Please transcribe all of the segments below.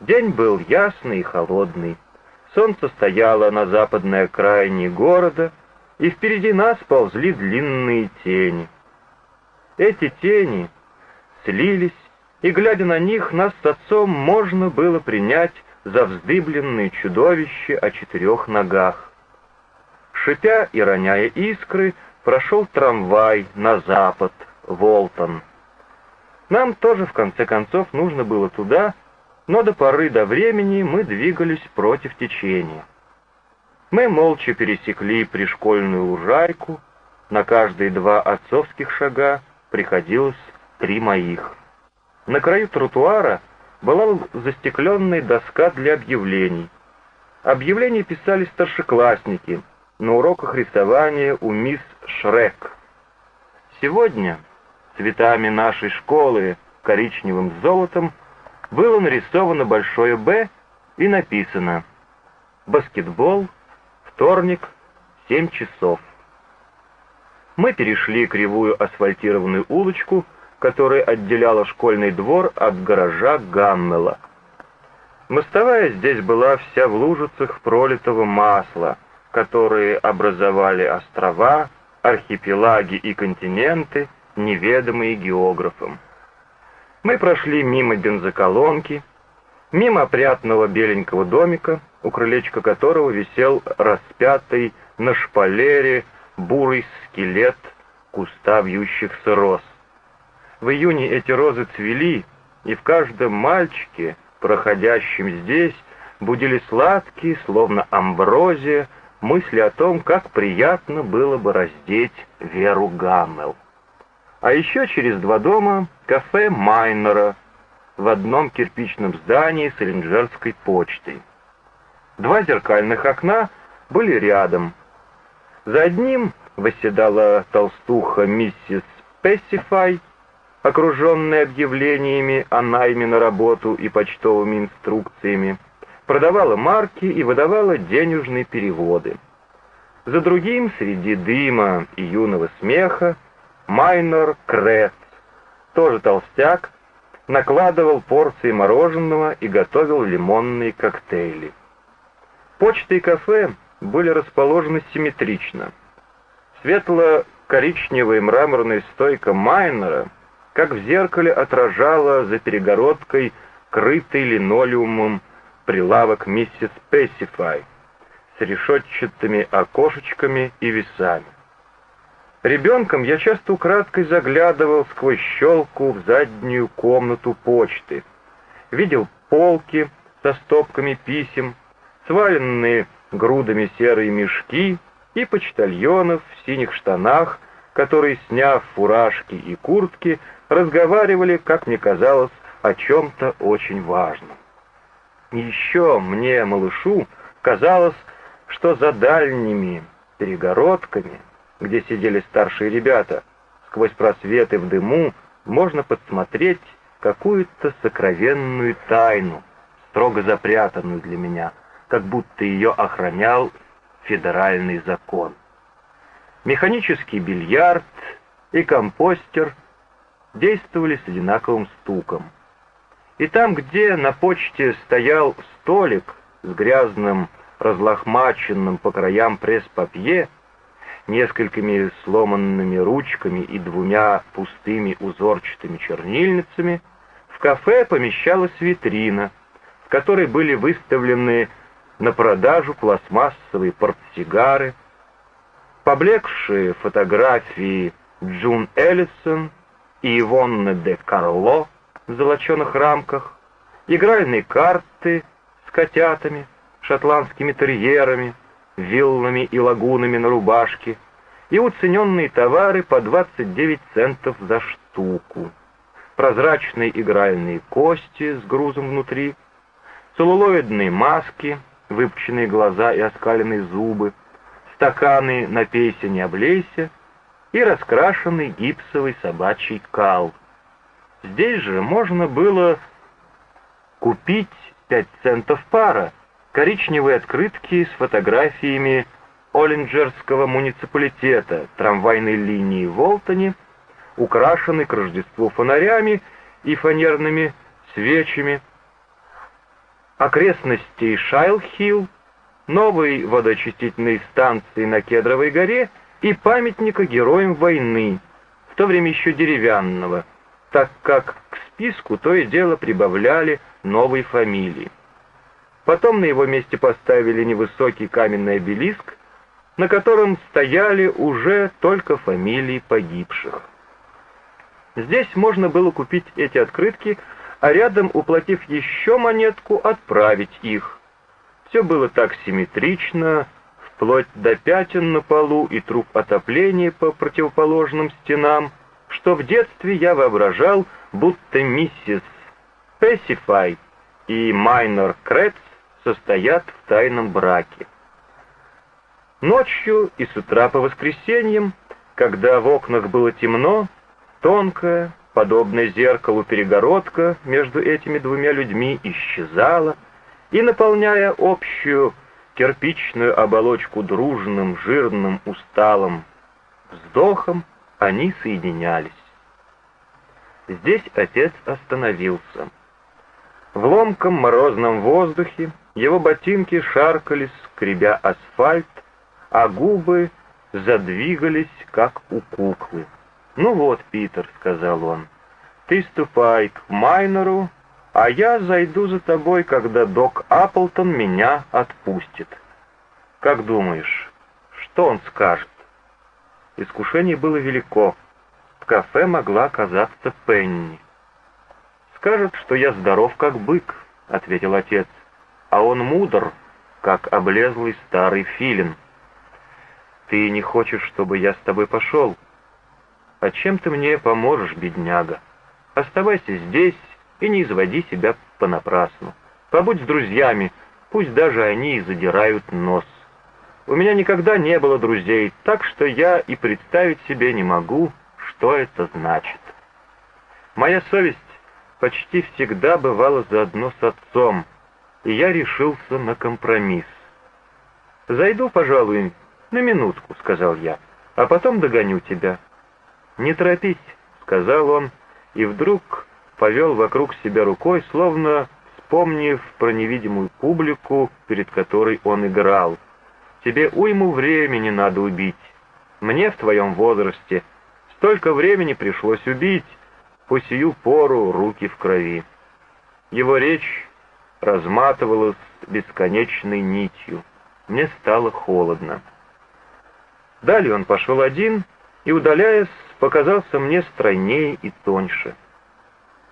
День был ясный и холодный. Солнце стояло на западной окраине города, и впереди нас ползли длинные тени. Эти тени слились, и, глядя на них, нас с отцом можно было принять за вздыбленные чудовища о четырех ногах. Шипя и роняя искры, прошел трамвай на запад, Волтон. Нам тоже, в конце концов, нужно было туда, но до поры до времени мы двигались против течения. Мы молча пересекли пришкольную лужайку, на каждые два отцовских шага приходилось три моих. На краю тротуара была застекленная доска для объявлений. Объявления писали старшеклассники на уроках рисования у мисс Шрек. Сегодня цветами нашей школы коричневым золотом было нарисовано большое «Б» и написано «Баскетбол, вторник, 7 часов». Мы перешли кривую асфальтированную улочку, которая отделяла школьный двор от гаража Гаммела. Мостовая здесь была вся в лужицах пролитого масла, которые образовали острова, архипелаги и континенты, неведомые географам. Мы прошли мимо бензоколонки, мимо опрятного беленького домика, у крылечка которого висел распятый на шпалере бурый скелет куста вьющихся роз. В июне эти розы цвели, и в каждом мальчике, проходящем здесь, будили сладкие, словно амброзия, мысли о том, как приятно было бы раздеть Веру Гаммел. А еще через два дома кафе Майнера в одном кирпичном здании с Эленджерской почтой. Два зеркальных окна были рядом. За одним восседала толстуха миссис Пессифай, окруженная объявлениями о найме на работу и почтовыми инструкциями, продавала марки и выдавала денежные переводы. За другим, среди дыма и юного смеха, Майнор Крец, тоже толстяк, накладывал порции мороженого и готовил лимонные коктейли. Почта и кафе были расположены симметрично. Светло-коричневая мраморная стойка Майнера, как в зеркале, отражала за перегородкой крытый линолеумом прилавок миссис Пессифай с решетчатыми окошечками и весами. Ребенком я часто украдкой заглядывал сквозь щелку в заднюю комнату почты. Видел полки со стопками писем, сваленные грудами серые мешки и почтальонов в синих штанах, которые, сняв фуражки и куртки, разговаривали, как мне казалось, о чем-то очень важном. Еще мне, малышу, казалось, что за дальними перегородками, где сидели старшие ребята, сквозь просветы в дыму можно подсмотреть какую-то сокровенную тайну, строго запрятанную для меня, как будто ее охранял федеральный закон. Механический бильярд и компостер действовали с одинаковым стуком. И там, где на почте стоял столик с грязным, разлохмаченным по краям пресс-папье, несколькими сломанными ручками и двумя пустыми узорчатыми чернильницами, в кафе помещалась витрина, в которой были выставлены на продажу пластмассовые портсигары, поблекшие фотографии Джун Эллисон и Ивонны де Карло в золоченых рамках, игральные карты с котятами, шотландскими терьерами, виллами и лагунами на рубашке и уцененные товары по 29 центов за штуку, прозрачные игральные кости с грузом внутри, целлулоидные маски, выпученные глаза и оскаленные зубы, стаканы «Напейся, не облейся» и раскрашенный гипсовый собачий кал. Здесь же можно было купить 5 центов пара, коричневые открытки с фотографиями Оллинджерского муниципалитета, трамвайной линии в Волтоне, украшенной к Рождеству фонарями и фанерными свечами, окрестностей Шайлхилл, новой водоочистительной станции на Кедровой горе и памятника героям войны, в то время еще деревянного, так как к списку то и дело прибавляли новые фамилии. Потом на его месте поставили невысокий каменный обелиск, на котором стояли уже только фамилии погибших. Здесь можно было купить эти открытки, а рядом, уплатив еще монетку, отправить их. Все было так симметрично, вплоть до пятен на полу и труб отопления по противоположным стенам, что в детстве я воображал, будто миссис Пессифай и Майнер Кретц состоят в тайном браке. Ночью и с утра по воскресеньям, когда в окнах было темно, тонкая, подобная зеркалу перегородка между этими двумя людьми исчезала, и, наполняя общую кирпичную оболочку дружным, жирным, усталым вздохом, они соединялись. Здесь отец остановился. В ломком морозном воздухе его ботинки шаркались, скребя асфальт, а губы задвигались, как у куклы. «Ну вот, Питер», — сказал он, — «ты ступай к Майнеру, а я зайду за тобой, когда док Апплтон меня отпустит. Как думаешь, что он скажет?» Искушение было велико. В кафе могла оказаться Пенни. «Скажет, что я здоров, как бык», — ответил отец, — «а он мудр, как облезлый старый филин». «Ты не хочешь, чтобы я с тобой пошел?» «А чем ты мне поможешь, бедняга? Оставайся здесь и не изводи себя понапрасну. Побудь с друзьями, пусть даже они и задирают нос. У меня никогда не было друзей, так что я и представить себе не могу, что это значит. Моя совесть почти всегда бывала заодно с отцом, я решился на компромисс. «Зайду, пожалуй, на минутку», — сказал я, — «а потом догоню тебя». «Не торопись», — сказал он, и вдруг повел вокруг себя рукой, словно вспомнив про невидимую публику, перед которой он играл. «Тебе уйму времени надо убить. Мне в твоем возрасте столько времени пришлось убить, по сию пору руки в крови». Его речь разматывалась бесконечной нитью. Мне стало холодно. Далее он пошел один и, удаляясь, показался мне стройнее и тоньше.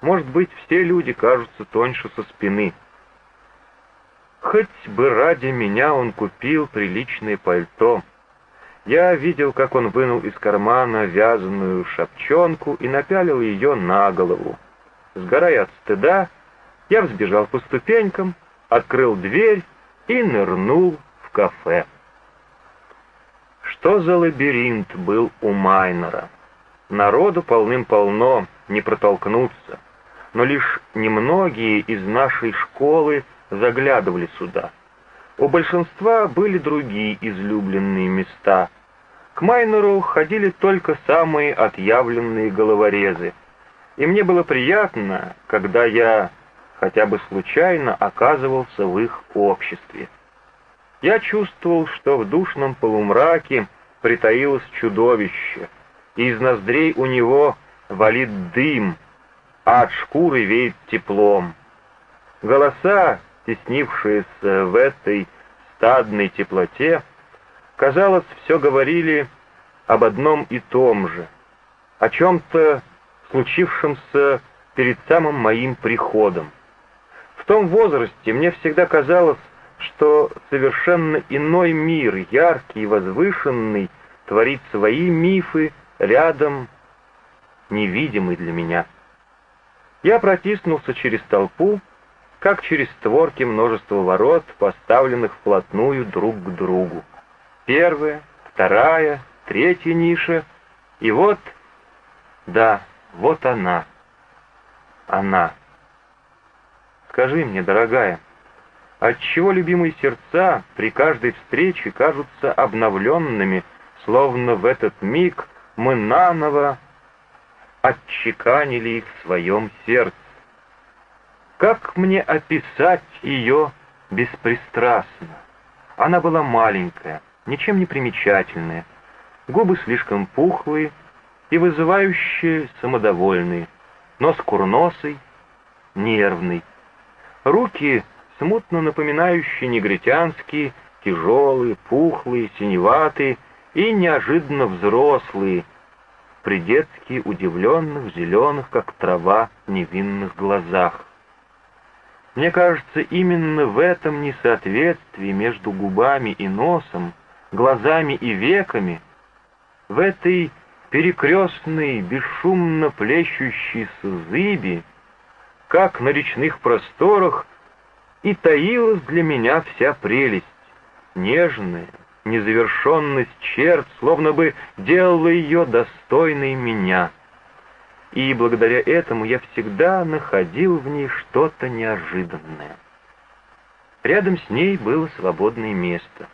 Может быть, все люди кажутся тоньше со спины. Хоть бы ради меня он купил приличное пальто. Я видел, как он вынул из кармана вязаную шапчонку и напялил ее на голову. Сгорая от стыда, я взбежал по ступенькам, открыл дверь и нырнул в кафе. Что за лабиринт был у Майнера? Народу полным-полно, не протолкнуться. Но лишь немногие из нашей школы заглядывали сюда. У большинства были другие излюбленные места. К Майнеру ходили только самые отъявленные головорезы. И мне было приятно, когда я хотя бы случайно оказывался в их обществе. Я чувствовал, что в душном полумраке притаилось чудовище, и из ноздрей у него валит дым, а от шкуры веет теплом. Голоса, теснившиеся в этой стадной теплоте, казалось, все говорили об одном и том же, о чем-то случившемся перед самым моим приходом. Том возрасте мне всегда казалось, что совершенно иной мир, яркий и возвышенный, творит свои мифы рядом, невидимый для меня. Я протиснулся через толпу, как через створки множества ворот, поставленных вплотную друг к другу. Первая, вторая, третья ниша, и вот, да, вот она, она. Скажи мне, дорогая, Отчего любимые сердца при каждой встрече кажутся обновленными, словно в этот миг мы наново отчеканили их в своем сердце? Как мне описать ее беспристрастно? Она была маленькая, ничем не примечательная, губы слишком пухлые и вызывающие самодовольные, нос курносый, нервный, руки смутно напоминающие негритянские, тяжелые, пухлые, синеватые и неожиданно взрослые, при удивленных, зеленых, как трава, невинных глазах. Мне кажется, именно в этом несоответствии между губами и носом, глазами и веками, в этой перекрестной, бесшумно плещущейся зыби, как на речных просторах, и таилась для меня вся прелесть, нежная, незавершенность черт, словно бы делала ее достойной меня. И благодаря этому я всегда находил в ней что-то неожиданное. Рядом с ней было свободное место.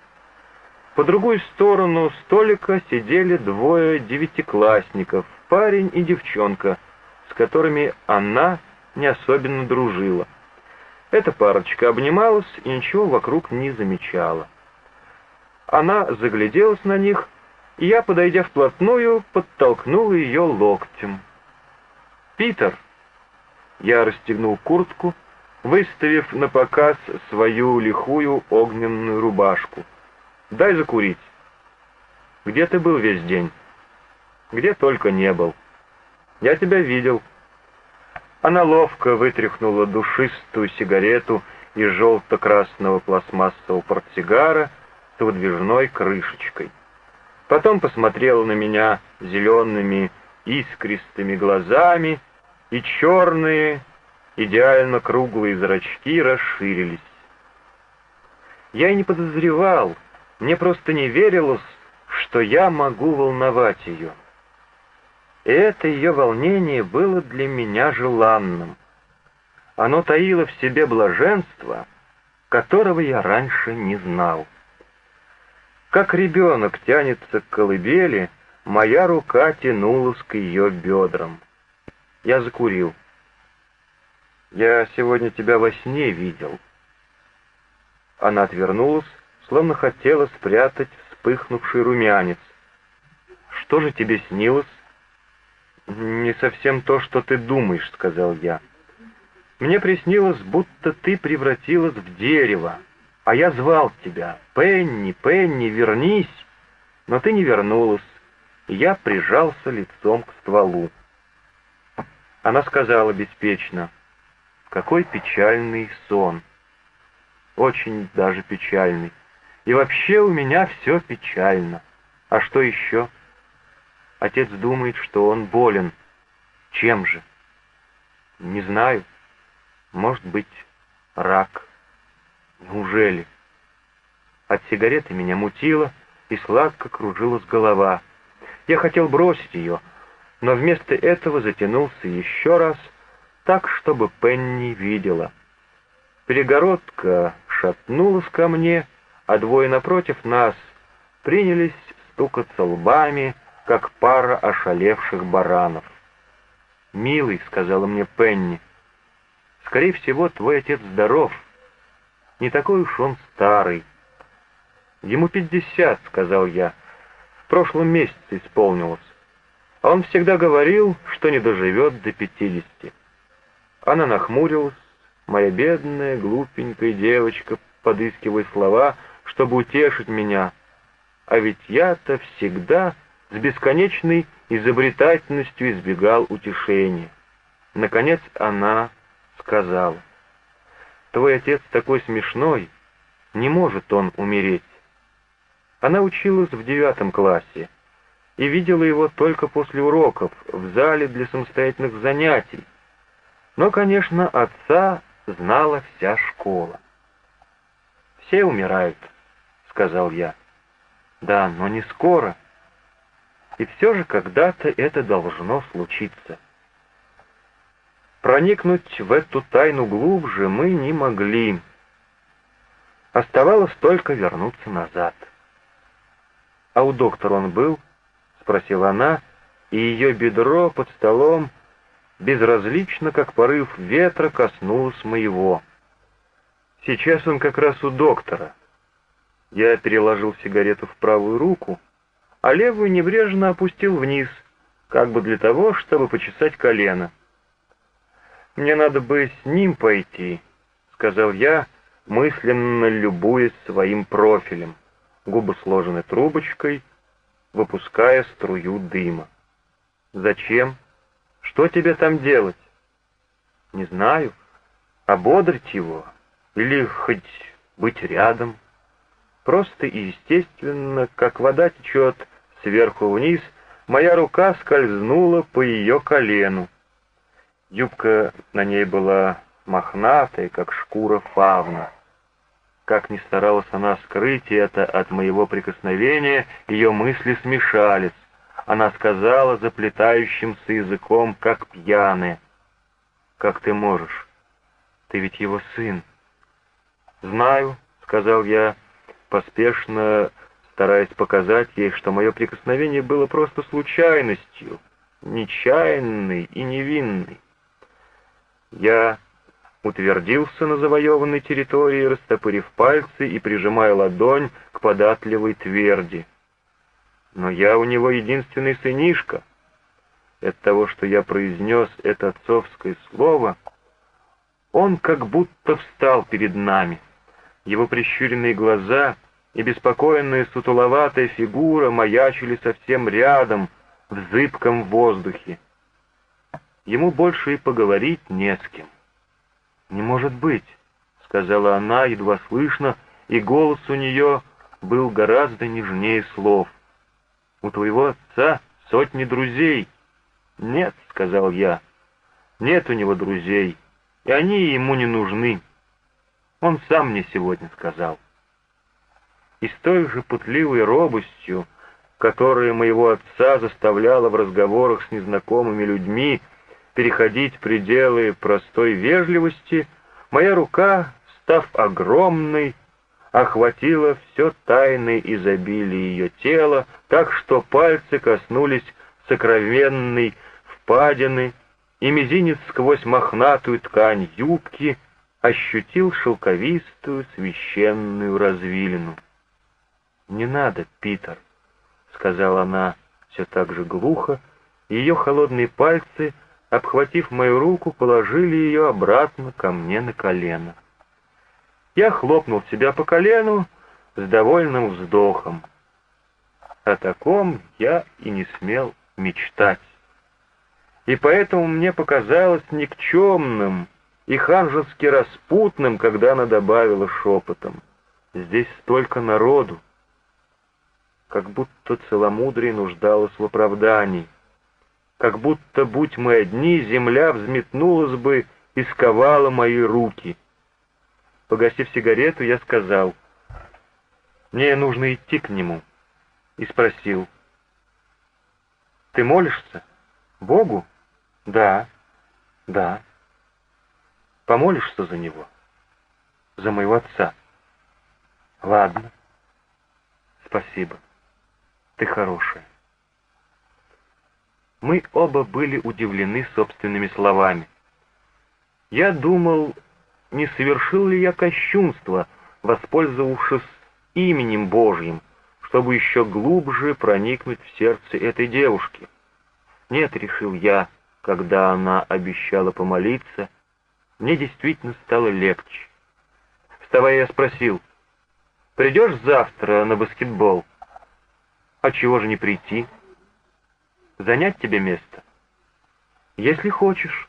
По другую сторону столика сидели двое девятиклассников, парень и девчонка, с которыми она не особенно дружила. Эта парочка обнималась и ничего вокруг не замечала. Она загляделась на них, и я, подойдя вплотную, подтолкнул ее локтем. «Питер!» Я расстегнул куртку, выставив на показ свою лихую огненную рубашку. «Дай закурить!» «Где ты был весь день?» «Где только не был!» «Я тебя видел!» Она ловко вытряхнула душистую сигарету из желто-красного пластмассового портсигара — с выдвижной крышечкой. Потом посмотрела на меня зелеными искристыми глазами, и черные, идеально круглые зрачки расширились. Я и не подозревал, мне просто не верилось, что я могу волновать ее. И это ее волнение было для меня желанным. Оно таило в себе блаженство, которого я раньше не знал. Как ребенок тянется к колыбели, моя рука тянулась к ее бедрам. Я закурил. «Я сегодня тебя во сне видел». Она отвернулась, словно хотела спрятать вспыхнувший румянец. «Что же тебе снилось?» «Не совсем то, что ты думаешь», — сказал я. «Мне приснилось, будто ты превратилась в дерево, а я звал тебя, Пенни, Пенни, вернись, но ты не вернулась, я прижался лицом к стволу. Она сказала беспечно, какой печальный сон, очень даже печальный, и вообще у меня все печально. А что еще? Отец думает, что он болен. Чем же? Не знаю. Может быть, рак. Неужели? От сигареты меня мутило, и сладко кружилась голова. Я хотел бросить ее, но вместо этого затянулся еще раз, так, чтобы Пенни видела. Перегородка шатнулась ко мне, а двое напротив нас принялись стукаться лбами, как пара ошалевших баранов. «Милый», — сказала мне Пенни, — «скорее всего, твой отец здоров, не такой уж он старый. Ему пятьдесят, сказал я. В прошлом месяце исполнилось. А он всегда говорил, что не доживет до пятидесяти. Она нахмурилась, моя бедная, глупенькая девочка, подыскивая слова, чтобы утешить меня. А ведь я-то всегда с бесконечной изобретательностью избегал утешения. Наконец она сказала — Твой отец такой смешной, не может он умереть. Она училась в девятом классе и видела его только после уроков в зале для самостоятельных занятий. Но, конечно, отца знала вся школа. «Все умирают», — сказал я. «Да, но не скоро. И все же когда-то это должно случиться». Проникнуть в эту тайну глубже мы не могли. Оставалось только вернуться назад. «А у доктора он был?» — спросила она, и ее бедро под столом безразлично, как порыв ветра коснулась моего. Сейчас он как раз у доктора. Я переложил сигарету в правую руку, а левую небрежно опустил вниз, как бы для того, чтобы почесать колено. «Мне надо бы с ним пойти», — сказал я, мысленно любуясь своим профилем. Губы сложены трубочкой, выпуская струю дыма. «Зачем? Что тебе там делать?» «Не знаю. Ободрить его? Или хоть быть рядом?» Просто и естественно, как вода течет сверху вниз, моя рука скользнула по ее колену. Юбка на ней была мохнатая, как шкура фавна. Как ни старалась она скрыть это от моего прикосновения, ее мысли смешались. Она сказала заплетающимся языком, как пьяная. «Как ты можешь? Ты ведь его сын». «Знаю», — сказал я, поспешно стараясь показать ей, что мое прикосновение было просто случайностью, нечаянной и невинной. Я утвердился на завоеванной территории, растопырив пальцы и прижимая ладонь к податливой тверди. Но я у него единственный сынишка. От того, что я произнес это отцовское слово, он как будто встал перед нами. Его прищуренные глаза и беспокойная сутуловатая фигура маячили совсем рядом, в зыбком воздухе. Ему больше и поговорить не с кем. «Не может быть», — сказала она, едва слышно, и голос у нее был гораздо нежнее слов. «У твоего отца сотни друзей». «Нет», — сказал я, — «нет у него друзей, и они ему не нужны». Он сам мне сегодня сказал. И с той же путливой робостью, которая моего отца заставляла в разговорах с незнакомыми людьми переходить пределы простой вежливости, моя рука, став огромной, охватила все тайное изобилие ее тела, так что пальцы коснулись сокровенной впадины, и мизинец сквозь мохнатую ткань юбки ощутил шелковистую священную развилину. «Не надо, Питер», — сказала она все так же глухо, и ее холодные пальцы — обхватив мою руку, положили ее обратно ко мне на колено. Я хлопнул себя по колену с довольным вздохом. О таком я и не смел мечтать. И поэтому мне показалось никчемным и ханжески распутным, когда она добавила шепотом. Здесь столько народу. Как будто целомудрие нуждалось в оправдании как будто, будь мы одни, земля взметнулась бы и сковала мои руки. Погасив сигарету, я сказал, «Мне нужно идти к нему», и спросил, «Ты молишься? Богу?» «Да, да». «Помолишься за него?» «За моего отца?» «Ладно. Спасибо. Ты хорошая». Мы оба были удивлены собственными словами. Я думал, не совершил ли я кощунство, воспользовавшись именем Божьим, чтобы еще глубже проникнуть в сердце этой девушки. Нет, решил я, когда она обещала помолиться, мне действительно стало легче. Вставая, я спросил, «Придешь завтра на баскетбол?» «А чего же не прийти?» занять тебе место? Если хочешь.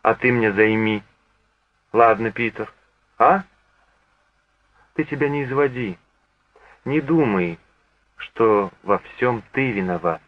А ты мне займи. Ладно, Питер. А? Ты тебя не изводи. Не думай, что во всем ты виноват.